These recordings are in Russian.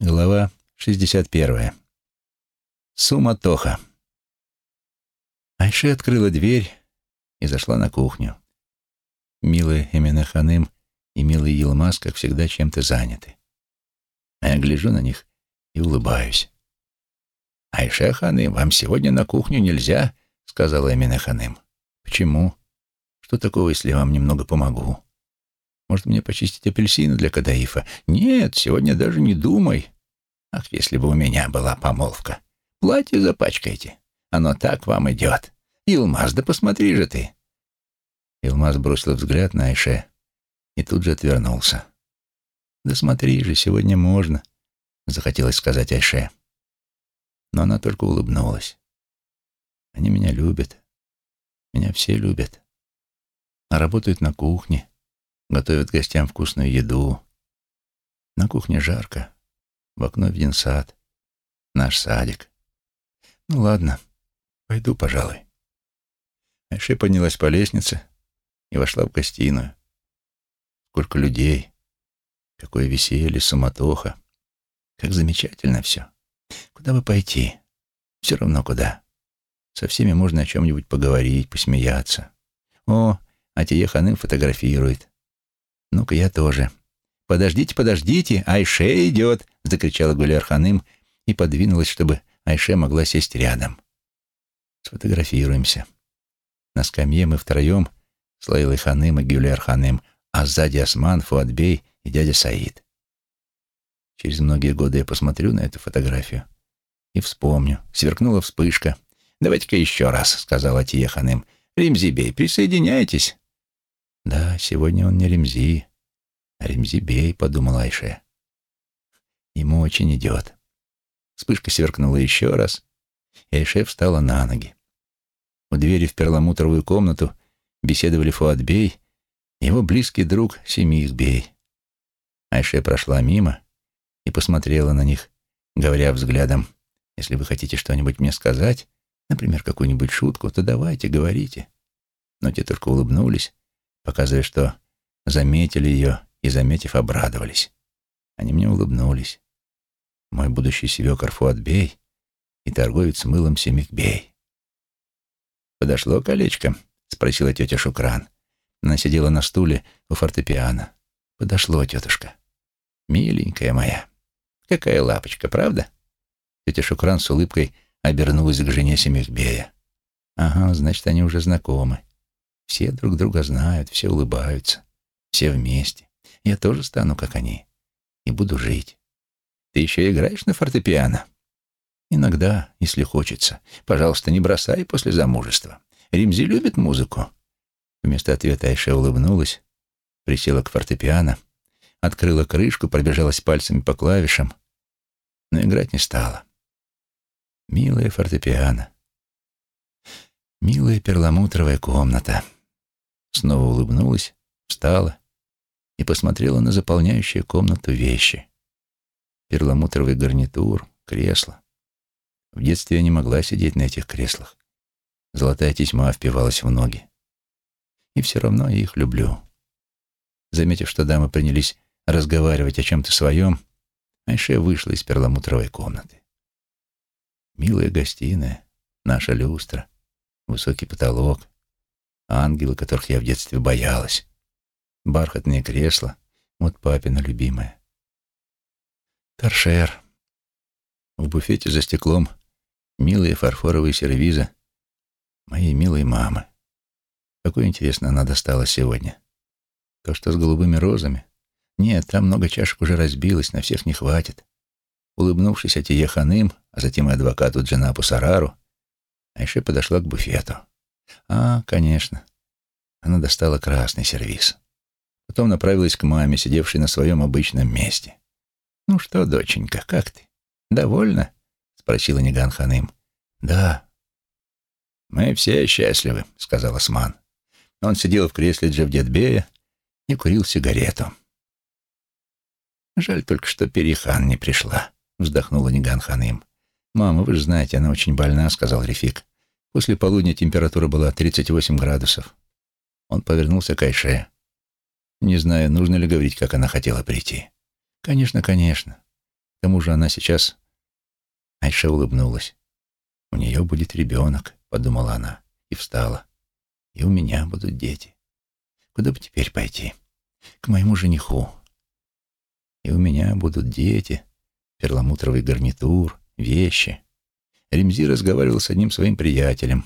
Глава 61. Суматоха. Айше открыла дверь и зашла на кухню. Милая Эмина Ханым и милый Елмаз, как всегда, чем-то заняты. А я гляжу на них и улыбаюсь. «Айше Ханым, вам сегодня на кухню нельзя», — сказала Эмина Ханым. «Почему? Что такого, если я вам немного помогу? Может, мне почистить апельсины для Кадаифа? Нет, сегодня даже не думай. Ах, если бы у меня была помолвка. Платье запачкайте. Оно так вам идет. Илмаз, да посмотри же ты. Илмаз бросил взгляд на Айше и тут же отвернулся. «Да смотри же, сегодня можно», — захотелось сказать Айше. Но она только улыбнулась. «Они меня любят. Меня все любят. А работают на кухне, готовят гостям вкусную еду. На кухне жарко. В окно виден сад. Наш садик. Ну ладно, пойду, пожалуй. Айше поднялась по лестнице и вошла в гостиную. Сколько людей, какое веселье, суматоха. Как замечательно все. Куда бы пойти? Все равно куда. Со всеми можно о чем-нибудь поговорить, посмеяться. О, Атия Ханым фотографирует. Ну-ка я тоже. «Подождите, подождите, Айше идет!» — закричала Гуляр Ханым и подвинулась, чтобы Айше могла сесть рядом. Сфотографируемся. На скамье мы втроем с Лейлой Ханым и Гюляр Ханым, а сзади Осман, Фуатбей и дядя Саид. Через многие годы я посмотрю на эту фотографию и вспомню. Сверкнула вспышка. «Давайте-ка еще раз», — сказала Атия Ханым. «Римзибей, присоединяйтесь». «Да, сегодня он не Ремзи, «Ремзибей», — подумал Айше. Ему очень идет. Вспышка сверкнула еще раз, и Айше встала на ноги. У двери в перламутровую комнату беседовали Фуатбей и его близкий друг Семихбей. Айше прошла мимо и посмотрела на них, говоря взглядом, «Если вы хотите что-нибудь мне сказать, например, какую-нибудь шутку, то давайте, говорите». Но те только улыбнулись, показывая, что заметили ее и, заметив, обрадовались. Они мне улыбнулись. Мой будущий свекор Фуатбей и торговец мылом Семикбей. «Подошло колечко?» — спросила тетя Шукран. Она сидела на стуле у фортепиано. «Подошло, тетушка. Миленькая моя. Какая лапочка, правда?» Тетя Шукран с улыбкой обернулась к жене Семикбея. «Ага, значит, они уже знакомы. Все друг друга знают, все улыбаются, все вместе. Я тоже стану, как они, и буду жить. Ты еще играешь на фортепиано? Иногда, если хочется. Пожалуйста, не бросай после замужества. Римзи любит музыку. Вместо ответа Айше улыбнулась, присела к фортепиано, открыла крышку, пробежалась пальцами по клавишам, но играть не стала. Милая фортепиано. Милая перламутровая комната. Снова улыбнулась, встала и посмотрела на заполняющие комнату вещи. Перламутровый гарнитур, кресло. В детстве я не могла сидеть на этих креслах. Золотая тесьма впивалась в ноги. И все равно я их люблю. Заметив, что дамы принялись разговаривать о чем-то своем, Айше вышла из перламутровой комнаты. Милая гостиная, наша люстра, высокий потолок, ангелы, которых я в детстве боялась бархатные кресла, вот папина любимая. Торшер. В буфете за стеклом милые фарфоровые сервизы моей милой мамы. Какой, интересно, она достала сегодня? То, что с голубыми розами? Нет, там много чашек уже разбилось, на всех не хватит. Улыбнувшись Атие Ханым, а затем и адвокату Джанапу Сарару, Айше подошла к буфету. А, конечно. Она достала красный сервиз. Потом направилась к маме, сидевшей на своем обычном месте. «Ну что, доченька, как ты? Довольна?» — спросила Ниган Ханым. «Да». «Мы все счастливы», — сказал Осман. Он сидел в кресле Джавдетбея и курил сигарету. «Жаль только, что Перихан не пришла», — вздохнула Ниган Ханым. «Мама, вы же знаете, она очень больна», — сказал Рефик. После полудня температура была 38 градусов. Он повернулся к Айше. Не знаю, нужно ли говорить, как она хотела прийти. Конечно, конечно. тому же она сейчас... Айша улыбнулась. «У нее будет ребенок», — подумала она, и встала. «И у меня будут дети. Куда бы теперь пойти? К моему жениху. И у меня будут дети, перламутровый гарнитур, вещи». Ремзи разговаривал с одним своим приятелем.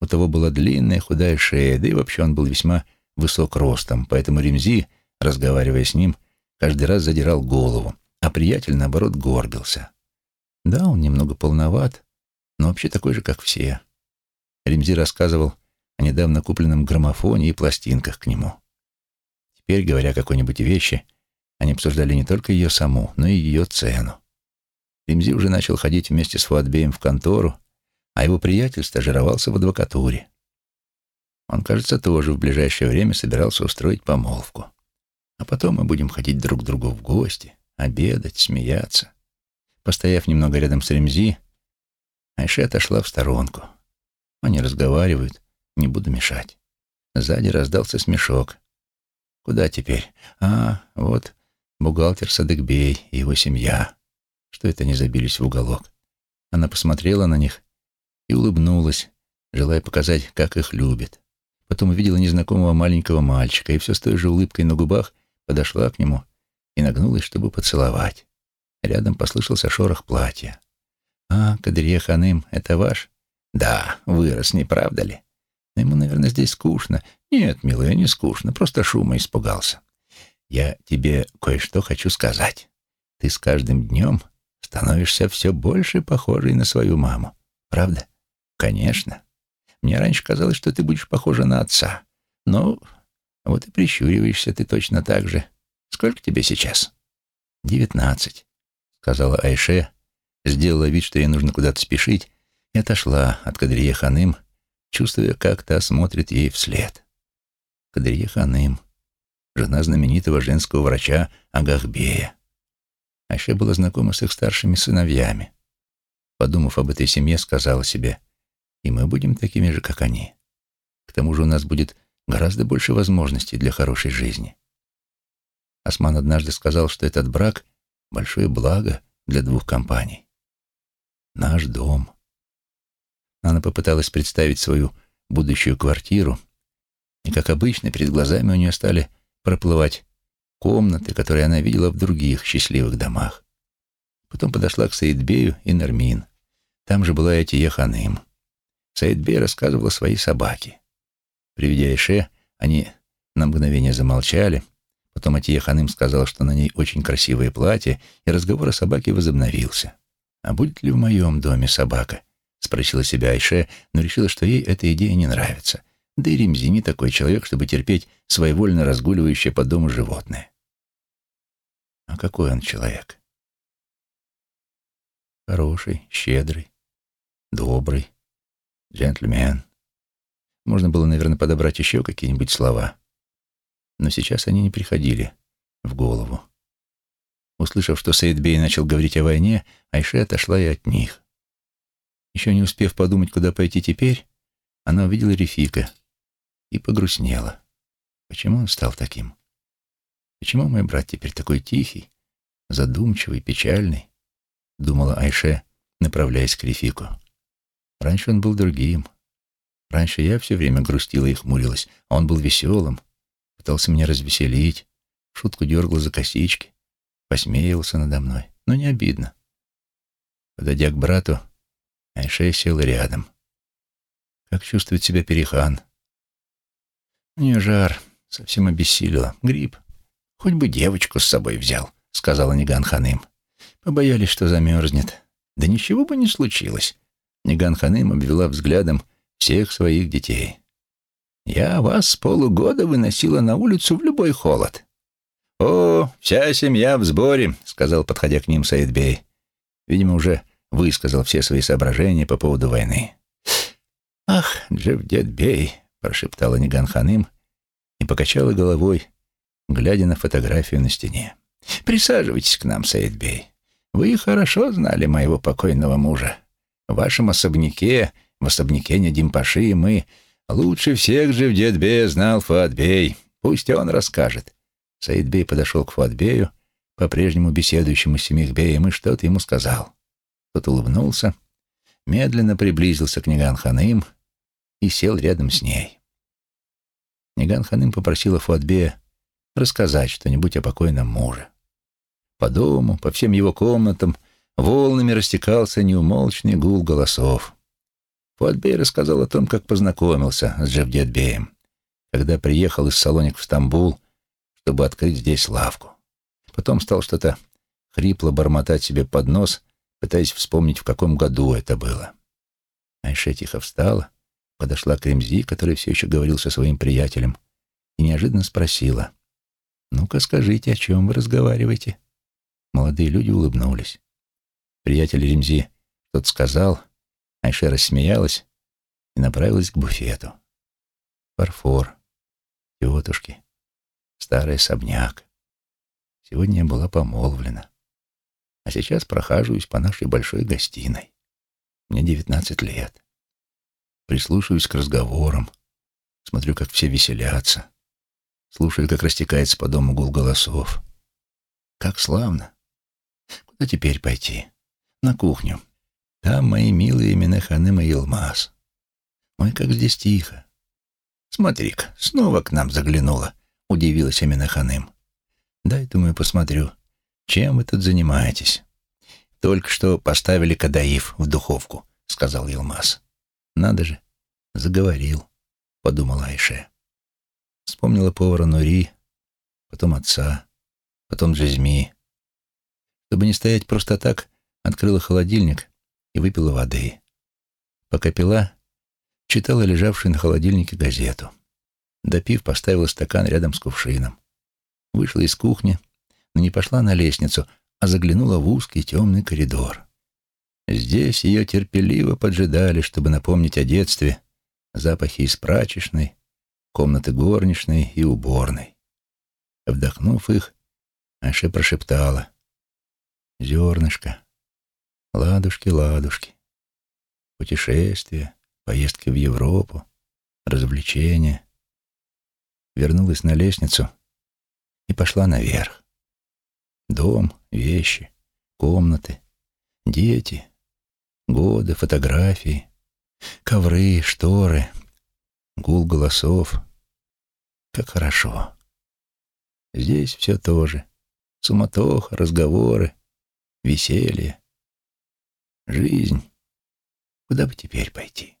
У того была длинная худая шея, да и вообще он был весьма высок ростом, поэтому Ремзи, разговаривая с ним, каждый раз задирал голову, а приятель, наоборот, горбился. Да, он немного полноват, но вообще такой же, как все. Ремзи рассказывал о недавно купленном граммофоне и пластинках к нему. Теперь, говоря о какой-нибудь вещи, они обсуждали не только ее саму, но и ее цену. Ремзи уже начал ходить вместе с Фуатбеем в контору, а его приятель стажировался в адвокатуре. Он, кажется, тоже в ближайшее время собирался устроить помолвку. А потом мы будем ходить друг к другу в гости, обедать, смеяться. Постояв немного рядом с Ремзи, Айше отошла в сторонку. Они разговаривают, не буду мешать. Сзади раздался смешок. Куда теперь? А, вот бухгалтер Садыкбей и его семья. Что это они забились в уголок? Она посмотрела на них и улыбнулась, желая показать, как их любит. Потом увидела незнакомого маленького мальчика и все с той же улыбкой на губах подошла к нему и нагнулась, чтобы поцеловать. Рядом послышался шорох платья. «А, Кадрия Ханым, это ваш?» «Да, вырос, не правда ли?» «Но ему, наверное, здесь скучно». «Нет, милая, не скучно, просто шума испугался». «Я тебе кое-что хочу сказать. Ты с каждым днем становишься все больше похожей на свою маму. Правда?» «Конечно. Мне раньше казалось, что ты будешь похожа на отца. Но вот и прищуриваешься ты точно так же. Сколько тебе сейчас?» «Девятнадцать», — сказала Айше, сделала вид, что ей нужно куда-то спешить, и отошла от Кадрия Ханым, чувствуя, как та смотрит ей вслед. Кадрия Ханым, жена знаменитого женского врача Агахбея. Айше была знакома с их старшими сыновьями. Подумав об этой семье, сказала себе, и мы будем такими же, как они. К тому же у нас будет гораздо больше возможностей для хорошей жизни. Осман однажды сказал, что этот брак — большое благо для двух компаний. Наш дом. Она попыталась представить свою будущую квартиру, и, как обычно, перед глазами у нее стали проплывать комнаты, которые она видела в других счастливых домах. Потом подошла к Саидбею и Нармин. Там же была Этия Ханым. Саидбей рассказывала своей собаке. Приведя Ише, они на мгновение замолчали. Потом Атия Ханым сказала, что на ней очень красивое платье, и разговор о собаке возобновился. «А будет ли в моем доме собака?» — спросила себя Айше, но решила, что ей эта идея не нравится. Да и Римзи не такой человек, чтобы терпеть своевольно разгуливающее по дому животное. А какой он человек? Хороший, щедрый, добрый, джентльмен. Можно было, наверное, подобрать еще какие-нибудь слова. Но сейчас они не приходили в голову. Услышав, что Сейдбей начал говорить о войне, Айше отошла и от них. Еще не успев подумать, куда пойти теперь, она увидела Рефика и погрустнела. Почему он стал таким? Почему мой брат теперь такой тихий, задумчивый, печальный? Думала Айше, направляясь к Рефику. Раньше он был другим. Раньше я все время грустила и хмурилась, а он был веселым, пытался меня развеселить, шутку дергал за косички, посмеивался надо мной, но не обидно. Подойдя к брату, Айше села рядом. Как чувствует себя Перехан? У нее жар, совсем обессилила, грипп. Хоть бы девочку с собой взял, сказала Ниган Ханым. Побоялись, что замерзнет. Да ничего бы не случилось. Ниган Ханым обвела взглядом всех своих детей. «Я вас полугода выносила на улицу в любой холод». «О, вся семья в сборе», — сказал, подходя к ним Саидбей. Видимо, уже высказал все свои соображения по поводу войны. «Ах, Джевдетбей», — прошептала Ниган Ханым и покачала головой, глядя на фотографию на стене. «Присаживайтесь к нам, Саидбей. Вы хорошо знали моего покойного мужа. В вашем особняке в особняке Недимпаши мы лучше всех же в Дедбе знал Фуатбей. Пусть он расскажет. Саидбей подошел к Фуатбею, по-прежнему беседующему с Семихбеем, и что-то ему сказал. Тот улыбнулся, медленно приблизился к Ниган Ханым и сел рядом с ней. Ниган Ханым попросила Фуатбея рассказать что-нибудь о покойном муже. По дому, по всем его комнатам волнами растекался неумолчный гул голосов. Фуатбей рассказал о том, как познакомился с Джавдетбеем, когда приехал из Салоник в Стамбул, чтобы открыть здесь лавку. Потом стал что-то хрипло бормотать себе под нос, пытаясь вспомнить, в каком году это было. Айше тихо встала, подошла к Ремзи, который все еще говорил со своим приятелем, и неожиданно спросила, «Ну-ка скажите, о чем вы разговариваете?» Молодые люди улыбнулись. Приятель Ремзи что-то сказал, Айше рассмеялась и направилась к буфету. Фарфор, тетушки, старый особняк. Сегодня я была помолвлена. А сейчас прохаживаюсь по нашей большой гостиной. Мне девятнадцать лет. Прислушиваюсь к разговорам, смотрю, как все веселятся, слушаю, как растекается по дому гул голосов. Как славно. Куда теперь пойти? На кухню. Там мои милые Минеханым и Елмаз. Ой, как здесь тихо. Смотри-ка, снова к нам заглянула, удивилась Аминаханым. Дай, думаю, посмотрю, чем вы тут занимаетесь. Только что поставили кадаиф в духовку, сказал Елмаз. Надо же, заговорил, подумала Айше. Вспомнила повара Нури, потом отца, потом Джезми. Чтобы не стоять просто так, открыла холодильник и выпила воды. Пока пила, читала лежавшую на холодильнике газету. Допив, поставила стакан рядом с кувшином. Вышла из кухни, но не пошла на лестницу, а заглянула в узкий темный коридор. Здесь ее терпеливо поджидали, чтобы напомнить о детстве, запахи из прачечной, комнаты горничной и уборной. Вдохнув их, Аша прошептала. «Зернышко, Ладушки, ладушки. Путешествия, поездки в Европу, развлечения. Вернулась на лестницу и пошла наверх. Дом, вещи, комнаты, дети, годы, фотографии, ковры, шторы, гул голосов. Как хорошо. Здесь все то же. Суматоха, разговоры, веселье. Жизнь. Куда бы теперь пойти?